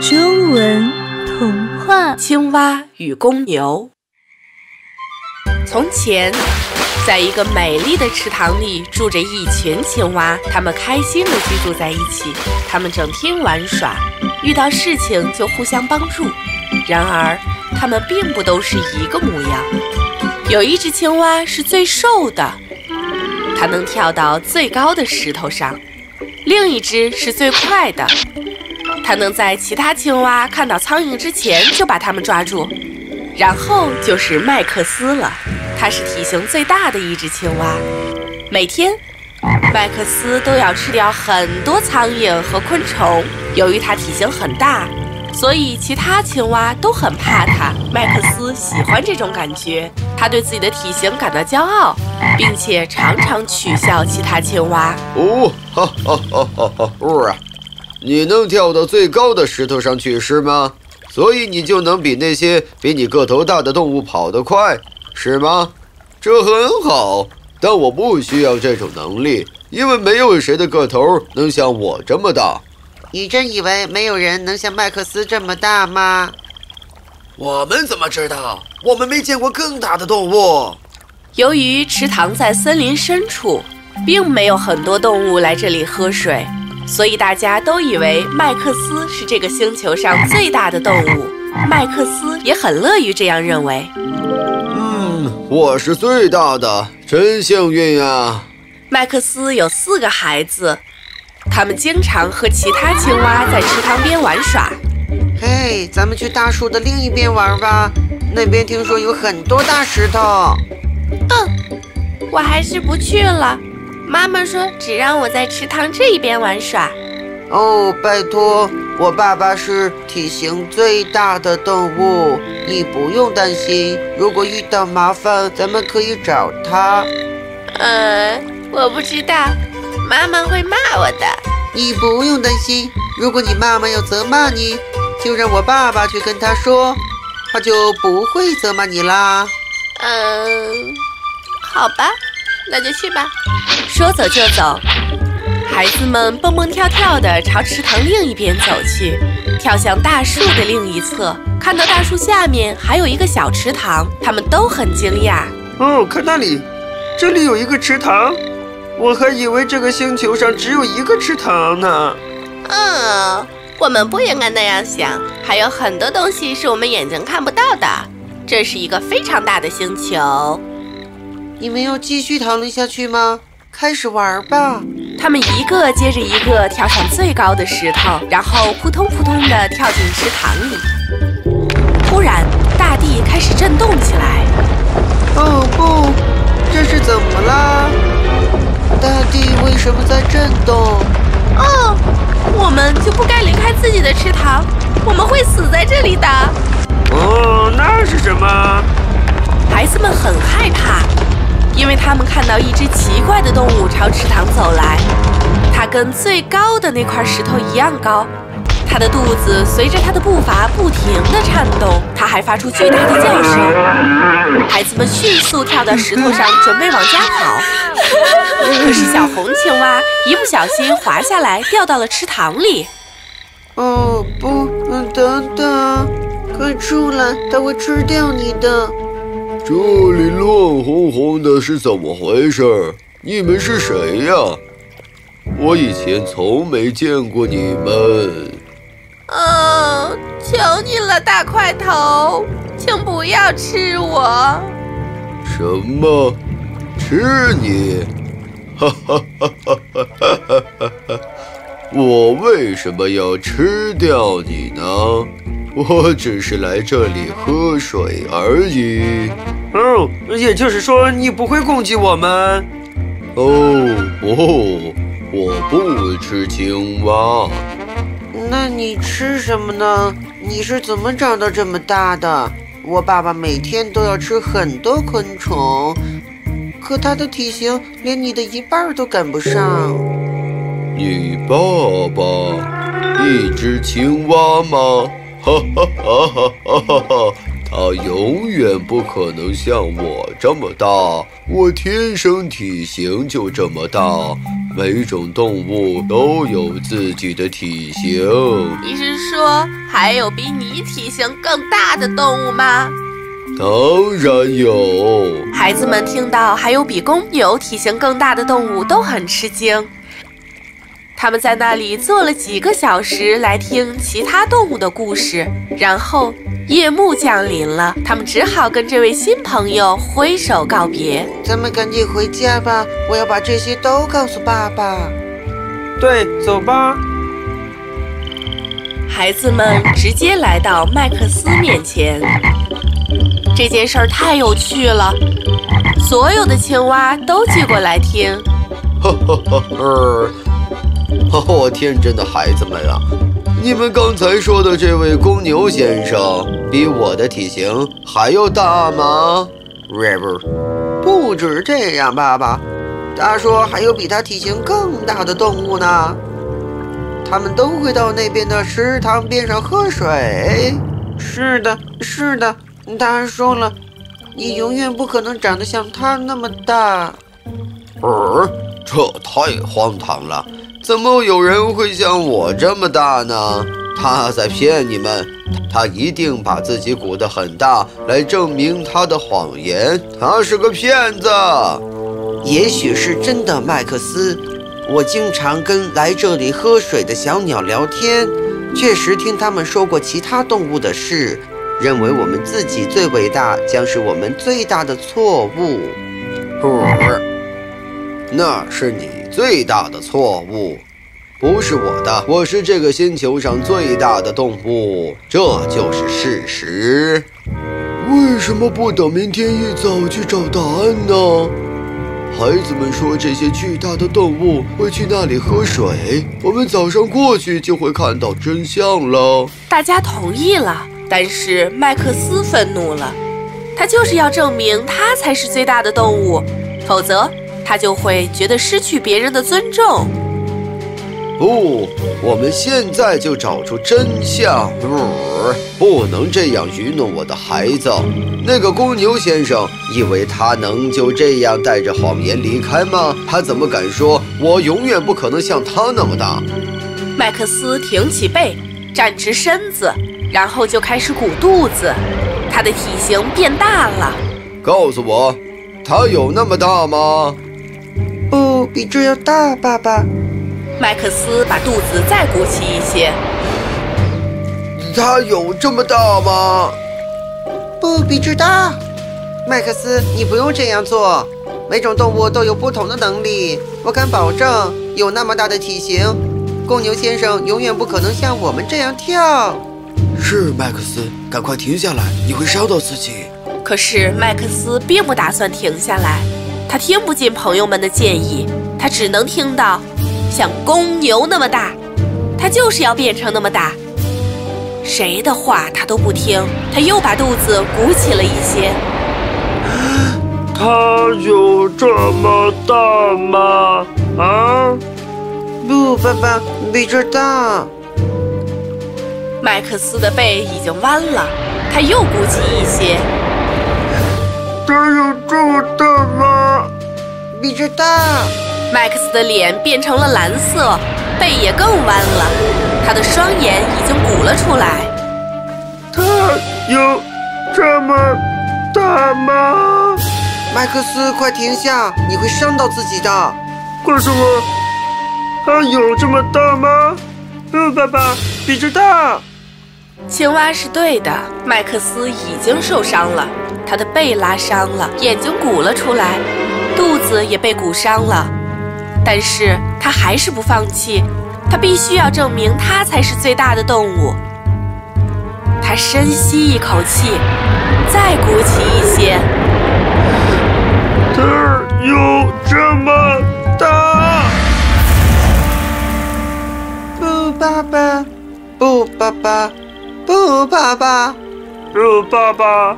中文童话《青蛙与公牛》。从前，在一个美丽的池塘里，住着一群青蛙，它们开心地居住在一起。它们整天玩耍，遇到事情就互相帮助。然而，它们并不都是一个模样。有一只青蛙是最瘦的，它能跳到最高的石头上；另一只是最快的。它能在其他青蛙看到苍蝇之前就把它们抓住，然后就是麦克斯了。它是体型最大的一只青蛙。每天，麦克斯都要吃掉很多苍蝇和昆虫。由于它体型很大，所以其他青蛙都很怕它。麦克斯喜欢这种感觉，他对自己的体型感到骄傲，并且常常取笑其他青蛙。哦，哈哈哈哈哈！哦你能跳到最高的石头上去是吗？所以你就能比那些比你个头大的动物跑得快，是吗？这很好，但我不需要这种能力，因为没有谁的个头能像我这么大。你真以为没有人能像麦克斯这么大吗？我们怎么知道？我们没见过更大的动物。由于池塘在森林深处，并没有很多动物来这里喝水。所以大家都以为麦克斯是这个星球上最大的动物，麦克斯也很乐于这样认为。嗯，我是最大的，真幸运啊！麦克斯有四个孩子，他们经常和其他青蛙在池塘边玩耍。嘿，咱们去大树的另一边玩吧，那边听说有很多大石头。嗯，我还是不去了。妈妈说：“只让我在池塘这一边玩耍。”哦，拜托，我爸爸是体型最大的动物，你不用担心。如果遇到麻烦，咱们可以找他。呃，我不知道，妈妈会骂我的。你不用担心，如果你妈妈要责骂你，就让我爸爸去跟他说，他就不会责骂你啦。嗯，好吧，那就去吧。说走就走，孩子们蹦蹦跳跳地朝池塘另一边走去，跳向大树的另一侧。看到大树下面还有一个小池塘，他们都很惊讶。哦，看那里，这里有一个池塘，我还以为这个星球上只有一个池塘呢。嗯，我们不应该那样想，还有很多东西是我们眼睛看不到的。这是一个非常大的星球。你们要继续讨论下去吗？开始玩吧！他们一个接着一个跳上最高的石头，然后扑通扑通地跳进池塘里。突然，大地开始震动起来。哦不，这是怎么了？大地为什么在震动？哦，我们就不该离开自己的池塘，我们会死在这里的。哦，那是什么？孩子们很害怕。因为他们看到一只奇怪的动物朝池塘走来，它跟最高的那块石头一样高，它的肚子随着它的步伐不停地颤动，它还发出巨大的叫声。孩子们迅速跳到石头上，准备往家跑。可是小红青蛙一不小心滑下来，掉到了池塘里。哦不，等等，快出来，它会吃掉你的。这里乱哄哄的，是怎么回事？你们是谁呀？我以前从没见过你们。哦，求你了，大块头，请不要吃我！什么？吃你？哈哈哈哈哈哈！我为什么要吃掉你呢？我只是来这里喝水而已。哦，也就是说你不会攻击我们？哦不，我不吃青蛙。那你吃什么呢？你是怎么长到这么大的？我爸爸每天都要吃很多昆虫，可他的体型连你的一半都赶不上。你爸爸一只青蛙吗？哈哈哈哈哈哈！他永远不可能像我这么大，我天生体型就这么大，每种动物都有自己的体型。你是说还有比你体型更大的动物吗？当然有。孩子们听到还有比公牛体型更大的动物都很吃惊。他们在那里坐了几个小时来听其他动物的故事，然后夜幕降临了，他们只好跟这位新朋友挥手告别。咱们赶紧回家吧，我要把这些都告诉爸爸。对，走吧。孩子们直接来到麦克斯面前。这件事儿太有趣了，所有的青蛙都聚过来听。哈哈哈哈！哦，天真的孩子们啊！你们刚才说的这位公牛先生比我的体型还要大吗？River，不止这样，爸爸。他说还有比他体型更大的动物呢。他们都会到那边的池塘边上喝水。是的，是的。他说了，你永远不可能长得像他那么大。呃，这太荒唐了。怎么有人会像我这么大呢？他在骗你们，他一定把自己鼓得很大来证明他的谎言。他是个骗子。也许是真的，麦克斯。我经常跟来这里喝水的小鸟聊天，确实听他们说过其他动物的事，认为我们自己最伟大将是我们最大的错误。不，那是你。最大的错误，不是我的。我是这个星球上最大的动物，这就是事实。为什么不等明天一早去找答案呢？孩子们说这些巨大的动物会去那里喝水，我们早上过去就会看到真相了。大家同意了，但是麦克斯愤怒了，他就是要证明他才是最大的动物，否则。他就会觉得失去别人的尊重。不，我们现在就找出真相。不能这样愚弄我的孩子。那个公牛先生以为他能就这样带着谎言离开吗？他怎么敢说我永远不可能像他那么大？麦克斯挺起背，站直身子，然后就开始鼓肚子。他的体型变大了。告诉我，他有那么大吗？不比这要大，爸爸。麦克斯把肚子再鼓起一些。它有这么大吗？不比这大。麦克斯，你不用这样做。每种动物都有不同的能力。我敢保证，有那么大的体型，公牛先生永远不可能像我们这样跳。是麦克斯，赶快停下来，你会伤到自己。可是麦克斯并不打算停下来。他听不进朋友们的建议，他只能听到像公牛那么大，他就是要变成那么大。谁的话他都不听，他又把肚子鼓起了一些。他有这么大吗？啊？不，爸爸，比这大。麦克斯的背已经弯了，他又鼓起一些。他有这么大吗？比这大。麦克斯的脸变成了蓝色，背也更弯了，他的双眼已经鼓了出来。他有这么大吗？麦克斯，快停下！你会伤到自己的。为什么？他有这么大吗？嗯，爸爸，比这大。青蛙是对的，麦克斯已经受伤了。他的背拉伤了，眼睛鼓了出来，肚子也被鼓伤了，但是他还是不放弃，他必须要证明他才是最大的动物。他深吸一口气，再鼓起一些。他有这么大？不，爸爸，不，爸爸，不，爸爸，不，爸爸。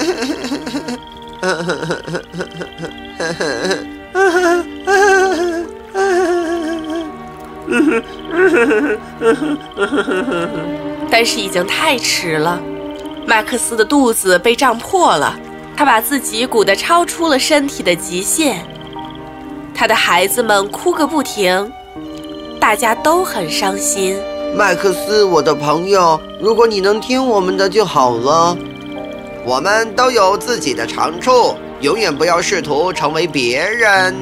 但是已经太迟了，马克思的肚子被胀破了，他把自己鼓得超出了身体的极限。他的孩子们哭个不停，大家都很伤心。麦克斯，我的朋友，如果你能听我们的就好了。我们都有自己的长处，永远不要试图成为别人。